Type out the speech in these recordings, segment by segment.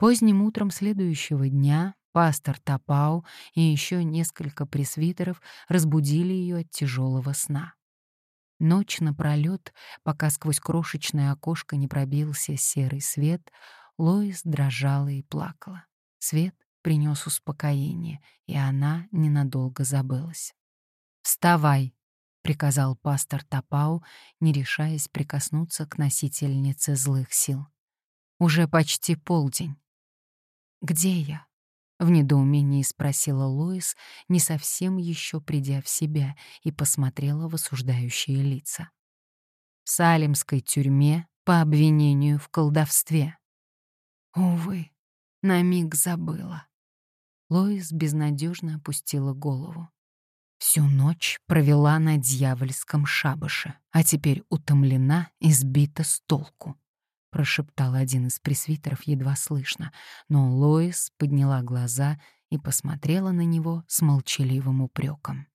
Поздним утром следующего дня пастор Тапау и еще несколько пресвитеров разбудили ее от тяжелого сна. Ночь напролет, пока сквозь крошечное окошко не пробился серый свет, Лоис дрожала и плакала. Свет принес успокоение, и она ненадолго забылась. «Вставай!» — приказал пастор Тапау, не решаясь прикоснуться к носительнице злых сил. «Уже почти полдень. «Где я?» — в недоумении спросила Лоис, не совсем еще придя в себя, и посмотрела в осуждающие лица. «В Салемской тюрьме по обвинению в колдовстве». «Увы, на миг забыла». Лоис безнадежно опустила голову. Всю ночь провела на дьявольском шабаше, а теперь утомлена и сбита с толку. — прошептал один из пресвитеров едва слышно, но Лоис подняла глаза и посмотрела на него с молчаливым упреком.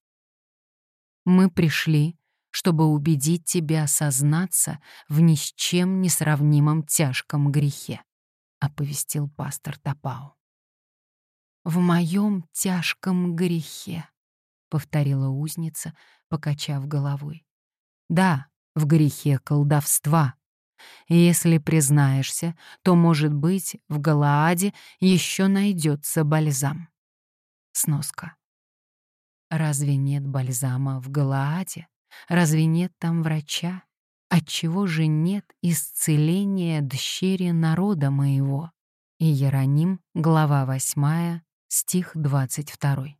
«Мы пришли, чтобы убедить тебя осознаться в ни с чем не сравнимом тяжком грехе», — оповестил пастор Тапау. «В моем тяжком грехе», — повторила узница, покачав головой. «Да, в грехе колдовства», если признаешься, то, может быть, в Галааде еще найдется бальзам. Сноска. Разве нет бальзама в Галааде? Разве нет там врача? Отчего же нет исцеления дщери народа моего? Иероним, глава 8, стих 22.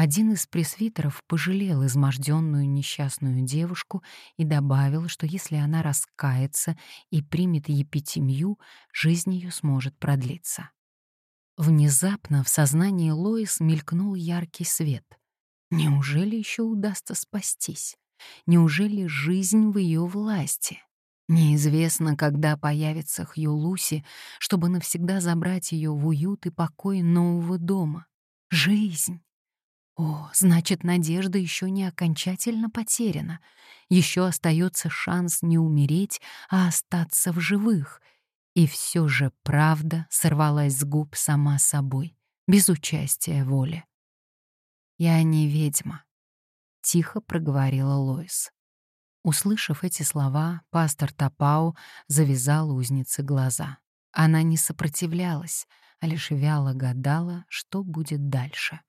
Один из пресвитеров пожалел изможденную несчастную девушку и добавил, что если она раскается и примет епитемью, жизнь ее сможет продлиться. Внезапно в сознании Лоис мелькнул яркий свет. Неужели еще удастся спастись? Неужели жизнь в ее власти? Неизвестно, когда появится Хью Луси, чтобы навсегда забрать ее в уют и покой нового дома. Жизнь! О, значит, надежда еще не окончательно потеряна. Еще остается шанс не умереть, а остаться в живых. И все же правда сорвалась с губ сама собой, без участия воли. «Я не ведьма», — тихо проговорила Лоис. Услышав эти слова, пастор Тапау завязал узнице глаза. Она не сопротивлялась, а лишь вяло гадала, что будет дальше.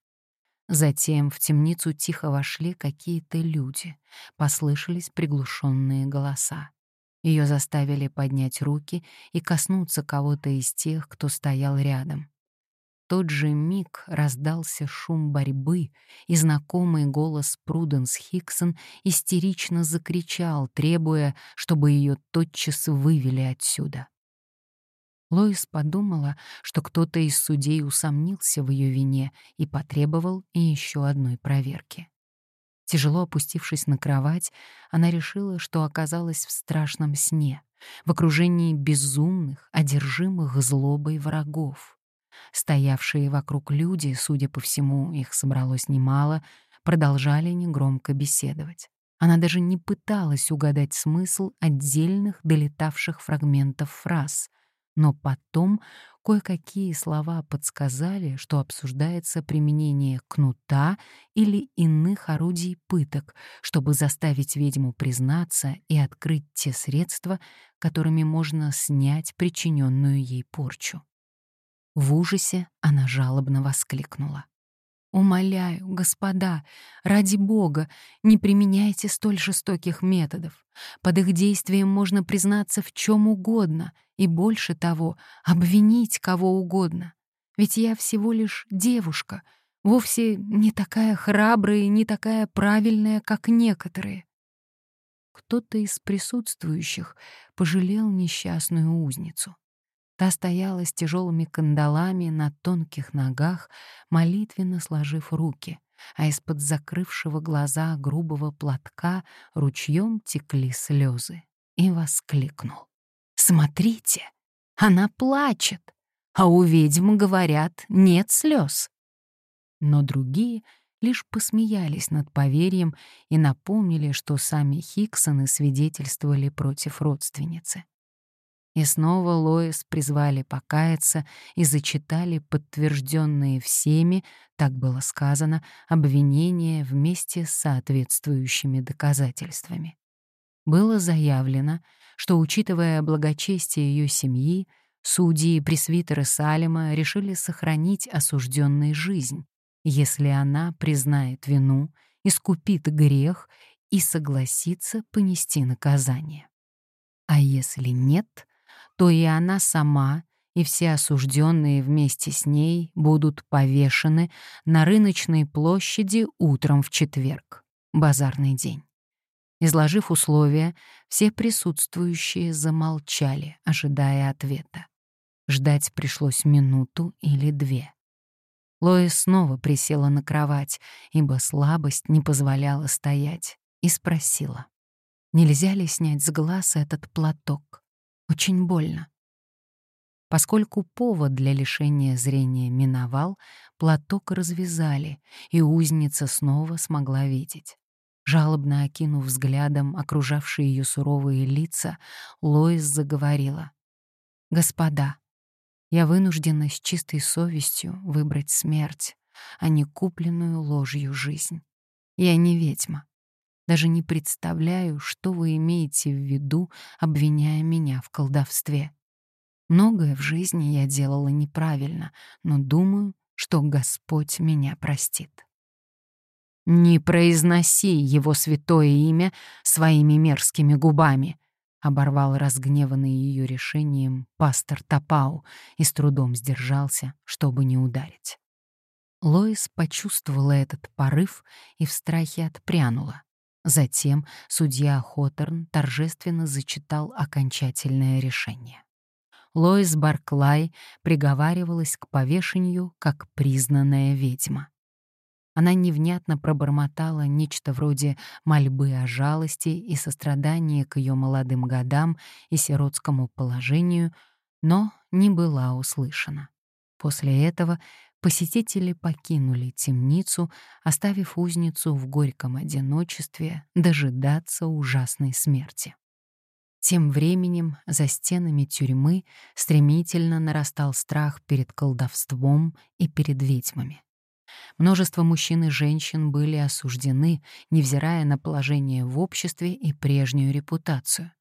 Затем в темницу тихо вошли какие-то люди, послышались приглушенные голоса. Ее заставили поднять руки и коснуться кого-то из тех, кто стоял рядом. В тот же миг раздался шум борьбы, и знакомый голос Пруденс Хиксон истерично закричал, требуя, чтобы ее тотчас вывели отсюда. Лоис подумала, что кто-то из судей усомнился в ее вине и потребовал еще одной проверки. Тяжело опустившись на кровать, она решила, что оказалась в страшном сне, в окружении безумных, одержимых злобой врагов. Стоявшие вокруг люди, судя по всему, их собралось немало, продолжали негромко беседовать. Она даже не пыталась угадать смысл отдельных долетавших фрагментов фраз, но потом кое-какие слова подсказали, что обсуждается применение кнута или иных орудий пыток, чтобы заставить ведьму признаться и открыть те средства, которыми можно снять причиненную ей порчу. В ужасе она жалобно воскликнула. Умоляю, господа, ради Бога, не применяйте столь жестоких методов. Под их действием можно признаться в чем угодно и, больше того, обвинить кого угодно. Ведь я всего лишь девушка, вовсе не такая храбрая и не такая правильная, как некоторые. Кто-то из присутствующих пожалел несчастную узницу. Та стояла с тяжелыми кандалами на тонких ногах, молитвенно сложив руки, а из-под закрывшего глаза грубого платка ручьем текли слезы. И воскликнул. «Смотрите, она плачет, а у ведьм, говорят, нет слез». Но другие лишь посмеялись над поверьем и напомнили, что сами Хиксоны свидетельствовали против родственницы. И снова Лоис призвали покаяться и зачитали подтвержденные всеми, так было сказано, обвинения вместе с соответствующими доказательствами. Было заявлено, что, учитывая благочестие ее семьи, судьи и пресвитеры Салема решили сохранить осужденной жизнь, если она признает вину, искупит грех и согласится понести наказание. А если нет, то и она сама, и все осужденные вместе с ней будут повешены на рыночной площади утром в четверг, базарный день. Изложив условия, все присутствующие замолчали, ожидая ответа. Ждать пришлось минуту или две. Лоис снова присела на кровать, ибо слабость не позволяла стоять, и спросила, нельзя ли снять с глаз этот платок. Очень больно. Поскольку повод для лишения зрения миновал, платок развязали, и узница снова смогла видеть. Жалобно окинув взглядом окружавшие ее суровые лица, Лоис заговорила. «Господа, я вынуждена с чистой совестью выбрать смерть, а не купленную ложью жизнь. Я не ведьма. Даже не представляю, что вы имеете в виду, обвиняя меня в колдовстве. Многое в жизни я делала неправильно, но думаю, что Господь меня простит. «Не произноси его святое имя своими мерзкими губами», — оборвал разгневанный ее решением пастор Тапау и с трудом сдержался, чтобы не ударить. Лоис почувствовала этот порыв и в страхе отпрянула. Затем судья Хоторн торжественно зачитал окончательное решение. Лоис Барклай приговаривалась к повешению как признанная ведьма. Она невнятно пробормотала нечто вроде мольбы о жалости и сострадании к ее молодым годам и сиротскому положению, но не была услышана. После этого посетители покинули темницу, оставив узницу в горьком одиночестве дожидаться ужасной смерти. Тем временем за стенами тюрьмы стремительно нарастал страх перед колдовством и перед ведьмами. Множество мужчин и женщин были осуждены, невзирая на положение в обществе и прежнюю репутацию.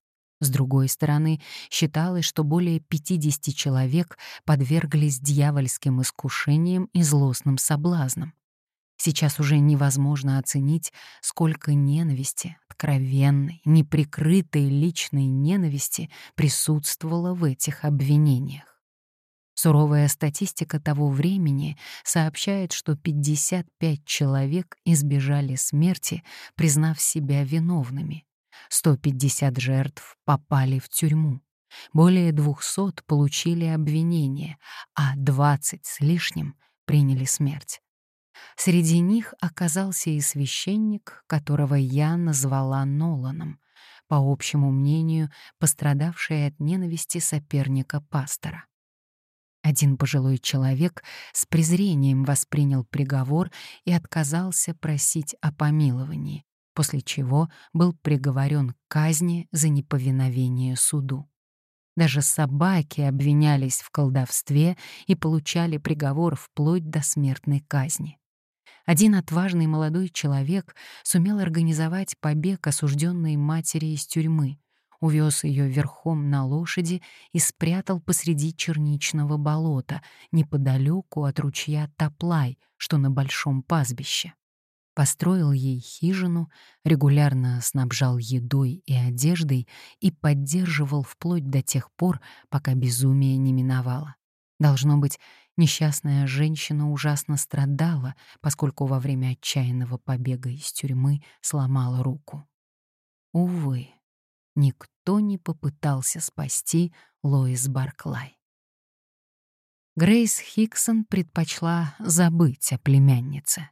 С другой стороны, считалось, что более 50 человек подверглись дьявольским искушениям и злостным соблазнам. Сейчас уже невозможно оценить, сколько ненависти, откровенной, неприкрытой личной ненависти присутствовало в этих обвинениях. Суровая статистика того времени сообщает, что 55 человек избежали смерти, признав себя виновными. 150 жертв попали в тюрьму. Более 200 получили обвинение, а 20 с лишним приняли смерть. Среди них оказался и священник, которого я назвала Ноланом, по общему мнению, пострадавший от ненависти соперника пастора. Один пожилой человек с презрением воспринял приговор и отказался просить о помиловании, после чего был приговорен к казни за неповиновение суду. Даже собаки обвинялись в колдовстве и получали приговор вплоть до смертной казни. Один отважный молодой человек сумел организовать побег осужденной матери из тюрьмы, увез ее верхом на лошади и спрятал посреди черничного болота, неподалеку от ручья Топлай, что на большом пастбище. Построил ей хижину, регулярно снабжал едой и одеждой и поддерживал вплоть до тех пор, пока безумие не миновало. Должно быть, несчастная женщина ужасно страдала, поскольку во время отчаянного побега из тюрьмы сломала руку. Увы, никто не попытался спасти Лоис Барклай. Грейс Хиксон предпочла забыть о племяннице.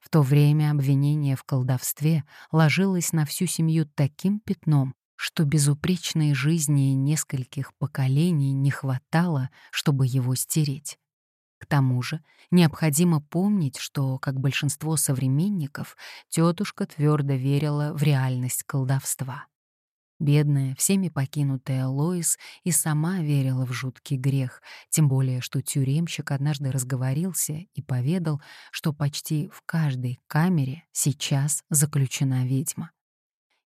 В то время обвинение в колдовстве ложилось на всю семью таким пятном, что безупречной жизни нескольких поколений не хватало, чтобы его стереть. К тому же необходимо помнить, что, как большинство современников, тетушка твердо верила в реальность колдовства. Бедная, всеми покинутая Лоис и сама верила в жуткий грех, тем более что тюремщик однажды разговорился и поведал, что почти в каждой камере сейчас заключена ведьма.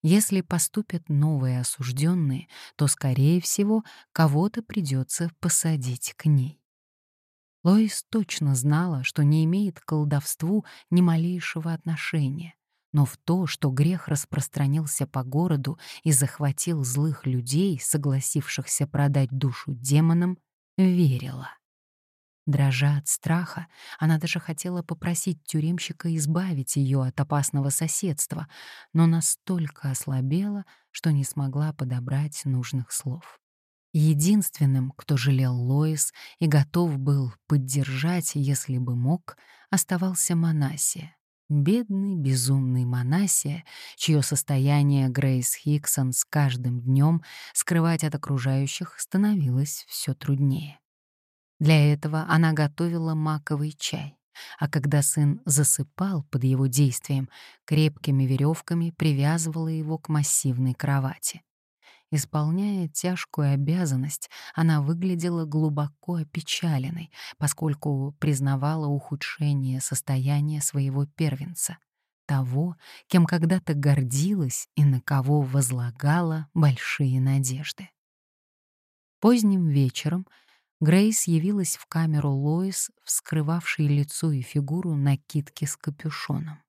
Если поступят новые осужденные, то, скорее всего, кого-то придется посадить к ней. Лоис точно знала, что не имеет к колдовству ни малейшего отношения, но в то, что грех распространился по городу и захватил злых людей, согласившихся продать душу демонам, верила. Дрожа от страха, она даже хотела попросить тюремщика избавить ее от опасного соседства, но настолько ослабела, что не смогла подобрать нужных слов. Единственным, кто жалел Лоис и готов был поддержать, если бы мог, оставался Манасия. Бедный, безумный Манасия, чье состояние Грейс Хиксон с каждым днем скрывать от окружающих становилось все труднее. Для этого она готовила маковый чай, а когда сын засыпал под его действием, крепкими веревками привязывала его к массивной кровати. Исполняя тяжкую обязанность, она выглядела глубоко опечаленной, поскольку признавала ухудшение состояния своего первенца, того, кем когда-то гордилась и на кого возлагала большие надежды. Поздним вечером Грейс явилась в камеру Лоис, вскрывавшей лицо и фигуру накидки с капюшоном.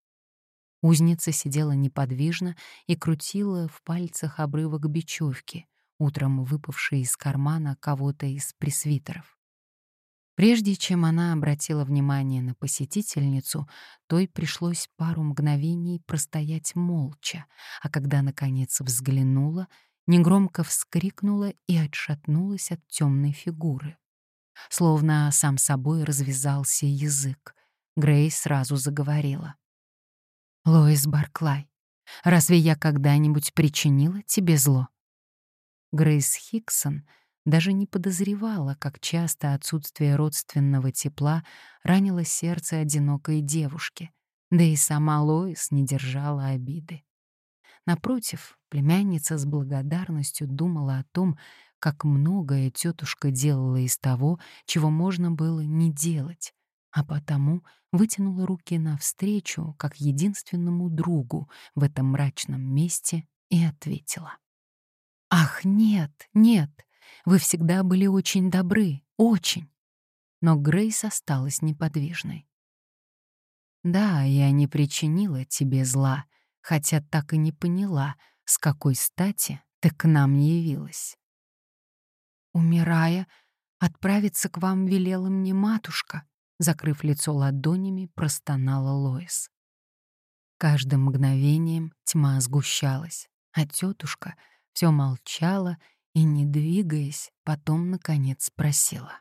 Узница сидела неподвижно и крутила в пальцах обрывок бечевки, утром выпавшей из кармана кого-то из пресвитеров. Прежде чем она обратила внимание на посетительницу, той пришлось пару мгновений простоять молча, а когда, наконец, взглянула, негромко вскрикнула и отшатнулась от темной фигуры. Словно сам собой развязался язык. Грей сразу заговорила. Лоис Барклай, разве я когда-нибудь причинила тебе зло? Грейс Хиксон даже не подозревала, как часто отсутствие родственного тепла ранило сердце одинокой девушки, да и сама Лоис не держала обиды. Напротив, племянница с благодарностью думала о том, как многое тетушка делала из того, чего можно было не делать, а потому вытянула руки навстречу, как единственному другу в этом мрачном месте, и ответила. «Ах, нет, нет, вы всегда были очень добры, очень!» Но Грейс осталась неподвижной. «Да, я не причинила тебе зла, хотя так и не поняла, с какой стати ты к нам не явилась». «Умирая, отправиться к вам велела мне матушка», закрыв лицо ладонями, простонала Лоис. Каждым мгновением тьма сгущалась, а тетушка все молчала и, не двигаясь, потом, наконец, спросила.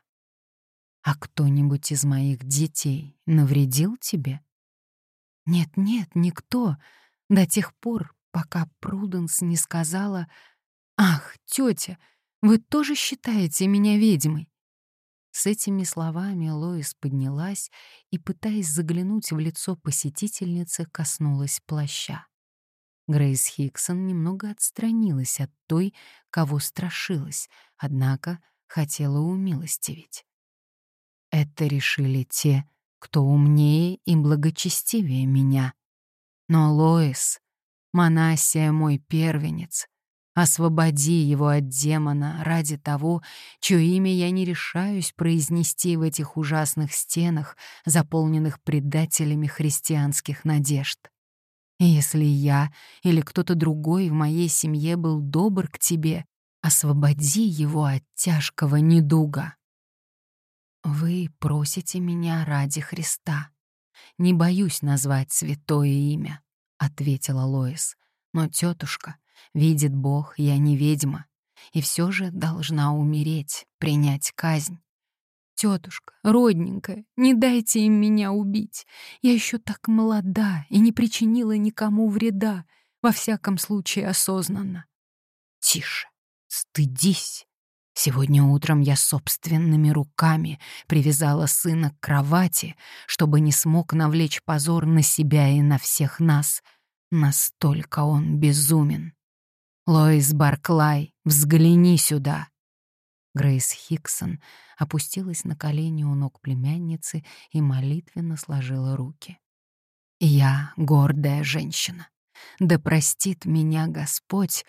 «А кто-нибудь из моих детей навредил тебе?» «Нет-нет, никто, до тех пор, пока Пруденс не сказала, «Ах, тетя, вы тоже считаете меня ведьмой?» С этими словами Лоис поднялась и, пытаясь заглянуть в лицо посетительницы, коснулась плаща. Грейс Хиксон немного отстранилась от той, кого страшилась, однако хотела умилостивить. Это решили те, кто умнее и благочестивее меня. Но Лоис, Манасия мой первенец, Освободи его от демона ради того, чье имя я не решаюсь произнести в этих ужасных стенах, заполненных предателями христианских надежд. И если я или кто-то другой в моей семье был добр к тебе, освободи его от тяжкого недуга. Вы просите меня ради Христа. Не боюсь назвать святое имя, ответила Лоис. Но тетушка, Видит Бог, я не ведьма, и все же должна умереть, принять казнь. Тетушка, родненькая, не дайте им меня убить. Я еще так молода и не причинила никому вреда, во всяком случае осознанно. Тише, стыдись. Сегодня утром я собственными руками привязала сына к кровати, чтобы не смог навлечь позор на себя и на всех нас. Настолько он безумен. Лоис Барклай, взгляни сюда!» Грейс Хиксон опустилась на колени у ног племянницы и молитвенно сложила руки. «Я гордая женщина. Да простит меня Господь,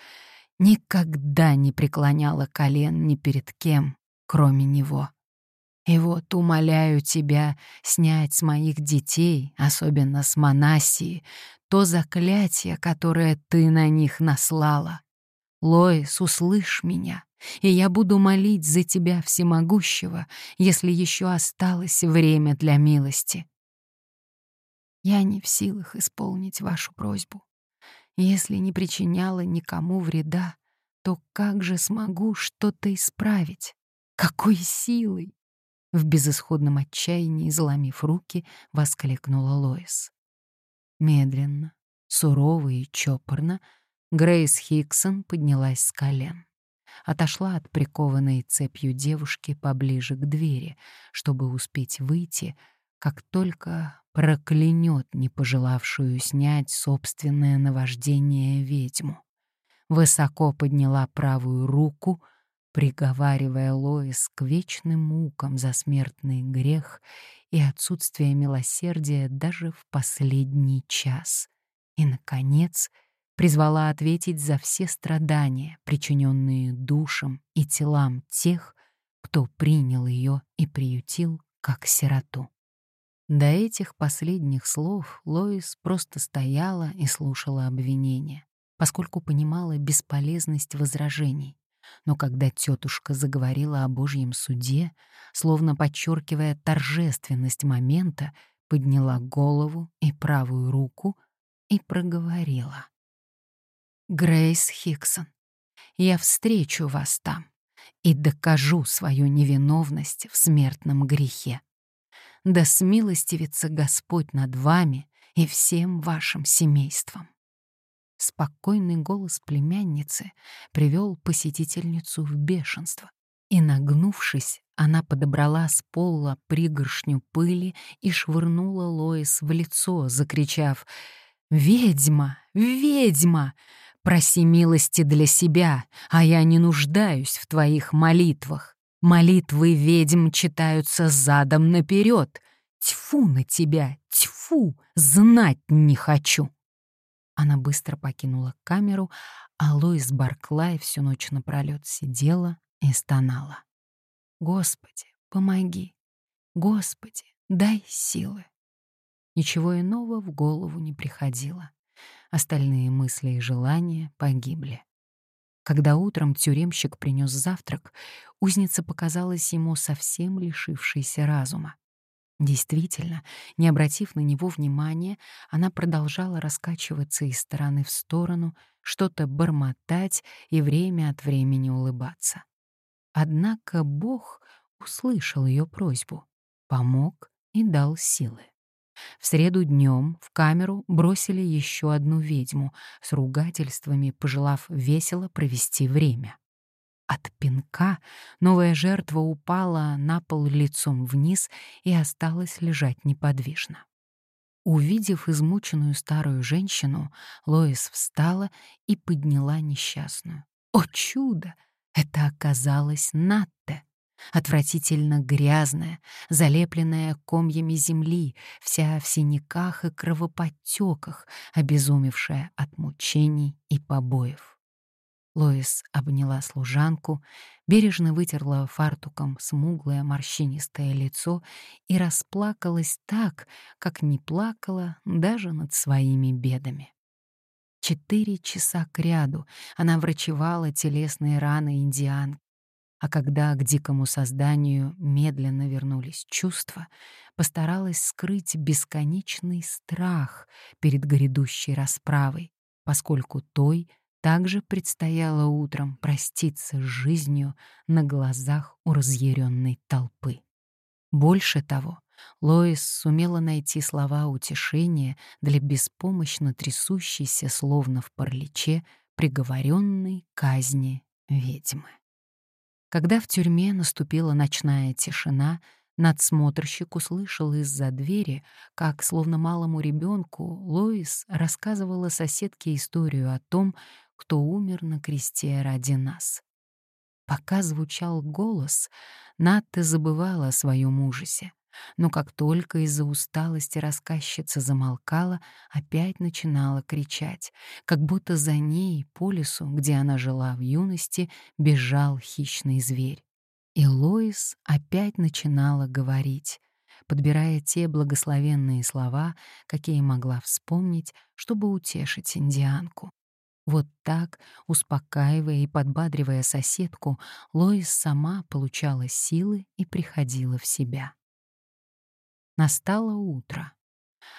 никогда не преклоняла колен ни перед кем, кроме Него. И вот умоляю тебя снять с моих детей, особенно с Манасии, то заклятие, которое ты на них наслала. Лоис, услышь меня, и я буду молить за тебя, всемогущего, если еще осталось время для милости. Я не в силах исполнить вашу просьбу. Если не причиняла никому вреда, то как же смогу что-то исправить? Какой силой? В безысходном отчаянии, заломив руки, воскликнула Лоис. Медленно, сурово и чопорно Грейс Хиксон поднялась с колен. Отошла от прикованной цепью девушки поближе к двери, чтобы успеть выйти, как только проклянет не пожелавшую снять собственное наваждение ведьму. Высоко подняла правую руку — приговаривая Лоис к вечным мукам за смертный грех и отсутствие милосердия даже в последний час. И, наконец, призвала ответить за все страдания, причиненные душам и телам тех, кто принял ее и приютил как сироту. До этих последних слов Лоис просто стояла и слушала обвинения, поскольку понимала бесполезность возражений. Но когда тетушка заговорила о Божьем суде, словно подчеркивая торжественность момента, подняла голову и правую руку и проговорила. «Грейс Хиксон, я встречу вас там и докажу свою невиновность в смертном грехе. Да смилостивится Господь над вами и всем вашим семейством. Спокойный голос племянницы привел посетительницу в бешенство. И, нагнувшись, она подобрала с пола пригоршню пыли и швырнула Лоис в лицо, закричав «Ведьма! Ведьма! Проси милости для себя, а я не нуждаюсь в твоих молитвах. Молитвы ведьм читаются задом наперед. Тьфу на тебя, тьфу, знать не хочу!» Она быстро покинула камеру, а Лоис Барклай всю ночь напролёт сидела и стонала. «Господи, помоги! Господи, дай силы!» Ничего иного в голову не приходило. Остальные мысли и желания погибли. Когда утром тюремщик принес завтрак, узница показалась ему совсем лишившейся разума. Действительно, не обратив на него внимания, она продолжала раскачиваться из стороны в сторону, что-то бормотать и время от времени улыбаться. Однако Бог услышал ее просьбу, помог и дал силы. В среду днем в камеру бросили еще одну ведьму с ругательствами, пожелав весело провести время. От пинка новая жертва упала на пол лицом вниз и осталась лежать неподвижно. Увидев измученную старую женщину, Лоис встала и подняла несчастную. О чудо! Это оказалась Натте, отвратительно грязная, залепленная комьями земли, вся в синяках и кровоподтеках, обезумевшая от мучений и побоев. Лоис обняла служанку, бережно вытерла фартуком смуглое морщинистое лицо и расплакалась так, как не плакала даже над своими бедами. Четыре часа кряду она врачевала телесные раны индиан, а когда к дикому созданию медленно вернулись чувства, постаралась скрыть бесконечный страх перед грядущей расправой, поскольку той — также предстояло утром проститься с жизнью на глазах у разъяренной толпы. Больше того, Лоис сумела найти слова утешения для беспомощно трясущейся, словно в параличе, приговоренной казни ведьмы. Когда в тюрьме наступила ночная тишина, Надсмотрщик услышал из-за двери, как, словно малому ребенку, Лоис рассказывала соседке историю о том, кто умер на кресте ради нас. Пока звучал голос, Натта забывала о своем ужасе. Но как только из-за усталости рассказчица замолкала, опять начинала кричать, как будто за ней по лесу, где она жила в юности, бежал хищный зверь. И Лоис опять начинала говорить, подбирая те благословенные слова, какие могла вспомнить, чтобы утешить индианку. Вот так, успокаивая и подбадривая соседку, Лоис сама получала силы и приходила в себя. Настало утро,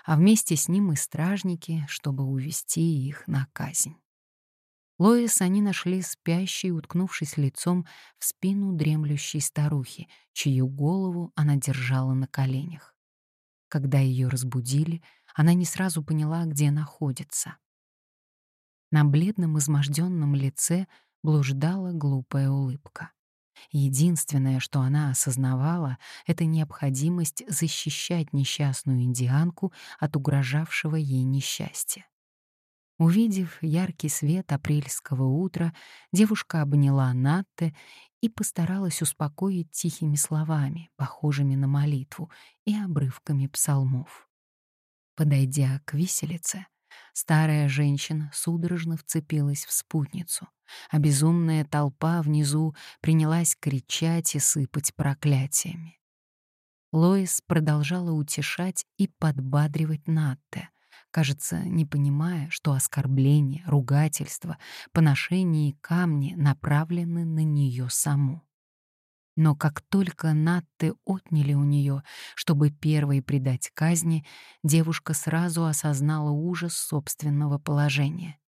а вместе с ним и стражники, чтобы увести их на казнь. Лоис они нашли спящей, уткнувшись лицом в спину дремлющей старухи, чью голову она держала на коленях. Когда ее разбудили, она не сразу поняла, где находится. На бледном изможденном лице блуждала глупая улыбка. Единственное, что она осознавала, это необходимость защищать несчастную индианку от угрожавшего ей несчастья. Увидев яркий свет апрельского утра, девушка обняла Натте и постаралась успокоить тихими словами, похожими на молитву, и обрывками псалмов. Подойдя к виселице, Старая женщина судорожно вцепилась в спутницу, а безумная толпа внизу принялась кричать и сыпать проклятиями. Лоис продолжала утешать и подбадривать Натте, кажется, не понимая, что оскорбления, ругательства, поношение и камни направлены на нее саму. Но как только Натты отняли у нее, чтобы первой предать казни, девушка сразу осознала ужас собственного положения.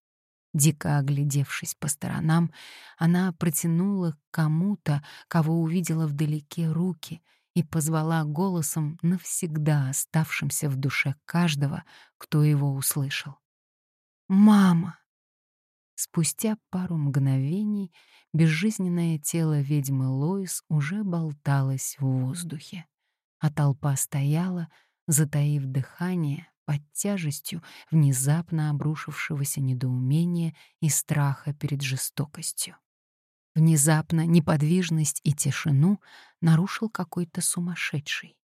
Дико оглядевшись по сторонам, она протянула кому-то, кого увидела вдалеке руки, и позвала голосом навсегда оставшимся в душе каждого, кто его услышал. «Мама!» Спустя пару мгновений безжизненное тело ведьмы Лоис уже болталось в воздухе, а толпа стояла, затаив дыхание под тяжестью внезапно обрушившегося недоумения и страха перед жестокостью. Внезапно неподвижность и тишину нарушил какой-то сумасшедший.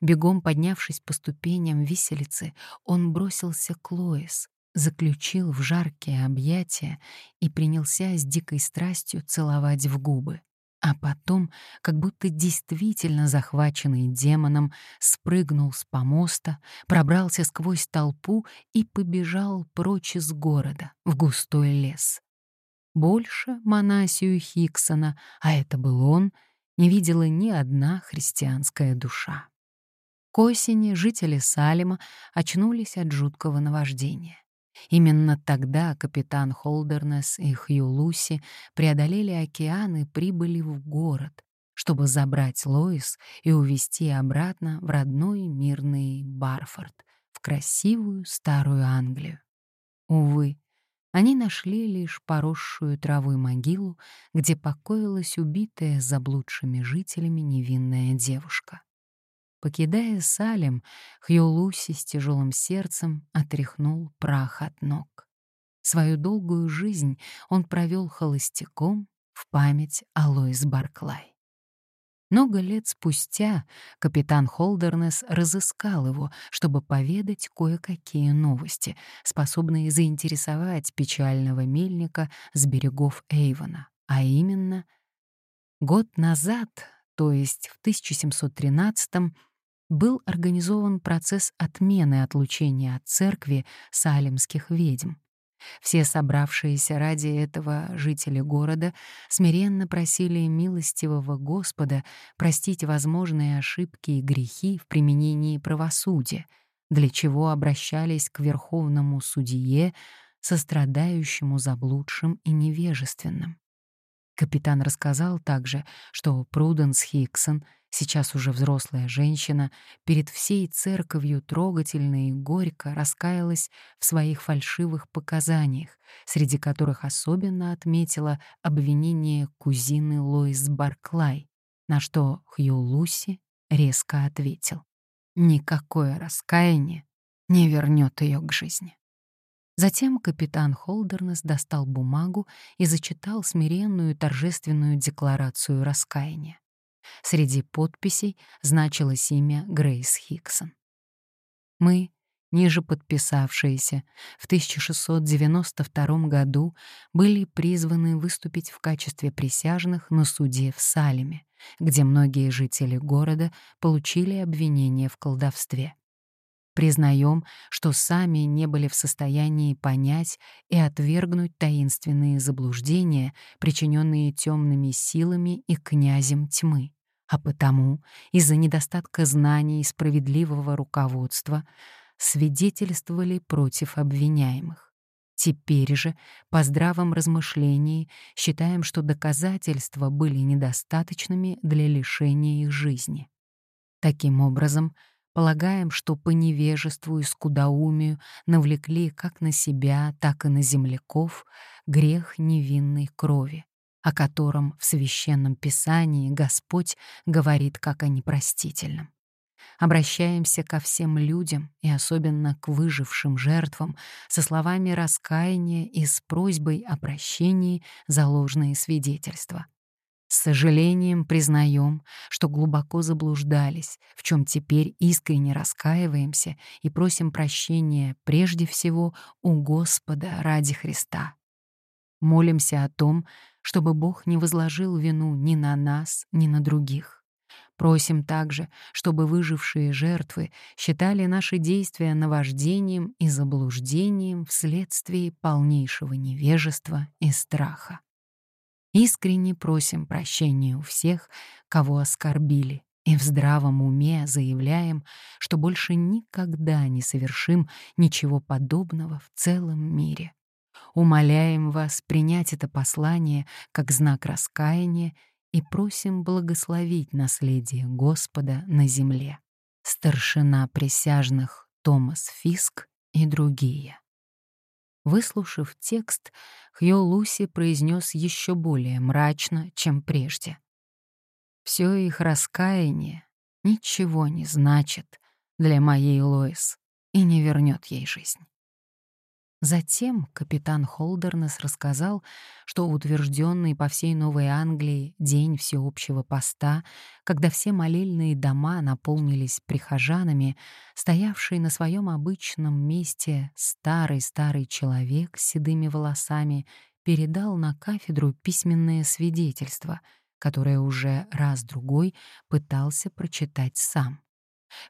Бегом поднявшись по ступеням виселицы, он бросился к Лоис, заключил в жаркие объятия и принялся с дикой страстью целовать в губы. А потом, как будто действительно захваченный демоном, спрыгнул с помоста, пробрался сквозь толпу и побежал прочь из города, в густой лес. Больше Монасию Хиксона, а это был он, не видела ни одна христианская душа. К осени жители Салима очнулись от жуткого наваждения. Именно тогда капитан Холдернес и Хью Луси преодолели океан и прибыли в город, чтобы забрать Лоис и увезти обратно в родной мирный Барфорд, в красивую старую Англию. Увы, они нашли лишь поросшую травой могилу, где покоилась убитая заблудшими жителями невинная девушка. Покидая Салем, Хьюлуси с тяжелым сердцем отряхнул прах от ног. Свою долгую жизнь он провел холостяком в память о Лоис Барклай. Много лет спустя капитан Холдернес разыскал его, чтобы поведать кое-какие новости, способные заинтересовать печального мельника с берегов Эйвона, а именно год назад, то есть в 1713 был организован процесс отмены отлучения от церкви салемских ведьм. Все собравшиеся ради этого жители города смиренно просили милостивого Господа простить возможные ошибки и грехи в применении правосудия, для чего обращались к верховному судье, сострадающему заблудшим и невежественным. Капитан рассказал также, что Пруденс Хиксон — сейчас уже взрослая женщина, перед всей церковью трогательно и горько раскаялась в своих фальшивых показаниях, среди которых особенно отметила обвинение кузины Лоис Барклай, на что Хью Луси резко ответил. Никакое раскаяние не вернет ее к жизни. Затем капитан Холдернес достал бумагу и зачитал смиренную торжественную декларацию раскаяния. Среди подписей значилось имя Грейс Хиксон. Мы, ниже подписавшиеся, в 1692 году были призваны выступить в качестве присяжных на суде в Салеме, где многие жители города получили обвинение в колдовстве. Признаем, что сами не были в состоянии понять и отвергнуть таинственные заблуждения, причиненные темными силами и князем тьмы, а потому из-за недостатка знаний и справедливого руководства свидетельствовали против обвиняемых. Теперь же, по здравом размышлении, считаем, что доказательства были недостаточными для лишения их жизни. Таким образом, Полагаем, что по невежеству и скудоумию навлекли как на себя, так и на земляков грех невинной крови, о котором в Священном Писании Господь говорит как о непростительном. Обращаемся ко всем людям и особенно к выжившим жертвам со словами раскаяния и с просьбой о прощении за ложные свидетельства. С сожалением признаем, что глубоко заблуждались, в чем теперь искренне раскаиваемся и просим прощения прежде всего у Господа ради Христа. Молимся о том, чтобы Бог не возложил вину ни на нас, ни на других. Просим также, чтобы выжившие жертвы считали наши действия наваждением и заблуждением вследствие полнейшего невежества и страха. Искренне просим прощения у всех, кого оскорбили, и в здравом уме заявляем, что больше никогда не совершим ничего подобного в целом мире. Умоляем вас принять это послание как знак раскаяния и просим благословить наследие Господа на земле. Старшина присяжных Томас Фиск и другие. Выслушав текст, Хьо Луси произнес еще более мрачно, чем прежде. Все их раскаяние ничего не значит для моей Лоис и не вернет ей жизнь. Затем капитан Холдернес рассказал, что утвержденный по всей Новой Англии день всеобщего поста, когда все молельные дома наполнились прихожанами, стоявший на своем обычном месте старый-старый человек с седыми волосами передал на кафедру письменное свидетельство, которое уже раз-другой пытался прочитать сам.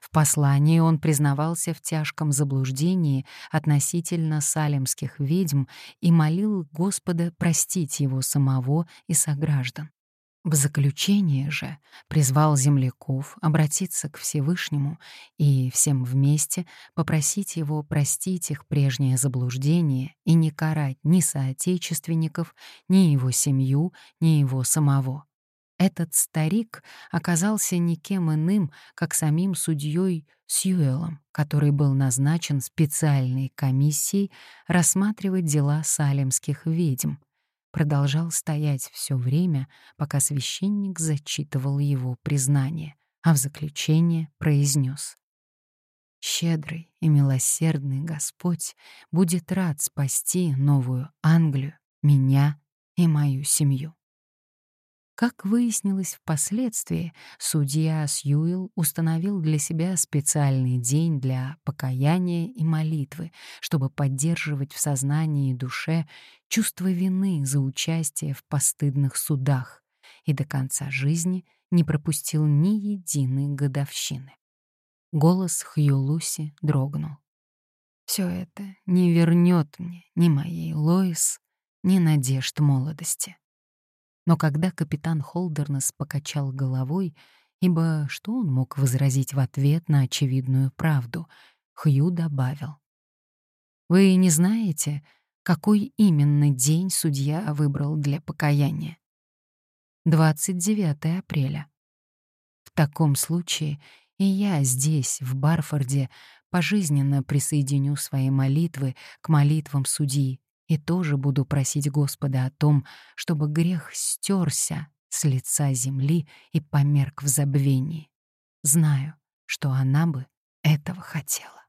В послании он признавался в тяжком заблуждении относительно салемских ведьм и молил Господа простить его самого и сограждан. В заключение же призвал земляков обратиться к Всевышнему и всем вместе попросить его простить их прежнее заблуждение и не карать ни соотечественников, ни его семью, ни его самого. Этот старик оказался никем иным, как самим судьей Сьюэлом, который был назначен специальной комиссией рассматривать дела салемских ведьм. Продолжал стоять все время, пока священник зачитывал его признание, а в заключение произнес. «Щедрый и милосердный Господь будет рад спасти новую Англию, меня и мою семью». Как выяснилось впоследствии, судья Сьюил установил для себя специальный день для покаяния и молитвы, чтобы поддерживать в сознании и душе чувство вины за участие в постыдных судах и до конца жизни не пропустил ни единой годовщины. Голос Хью Луси дрогнул. «Все это не вернет мне ни моей Лоис, ни надежд молодости». Но когда капитан Холдернес покачал головой, ибо что он мог возразить в ответ на очевидную правду, Хью добавил. «Вы не знаете, какой именно день судья выбрал для покаяния?» 29 апреля. В таком случае и я здесь, в Барфорде, пожизненно присоединю свои молитвы к молитвам судьи и тоже буду просить Господа о том, чтобы грех стерся с лица земли и померк в забвении. Знаю, что она бы этого хотела.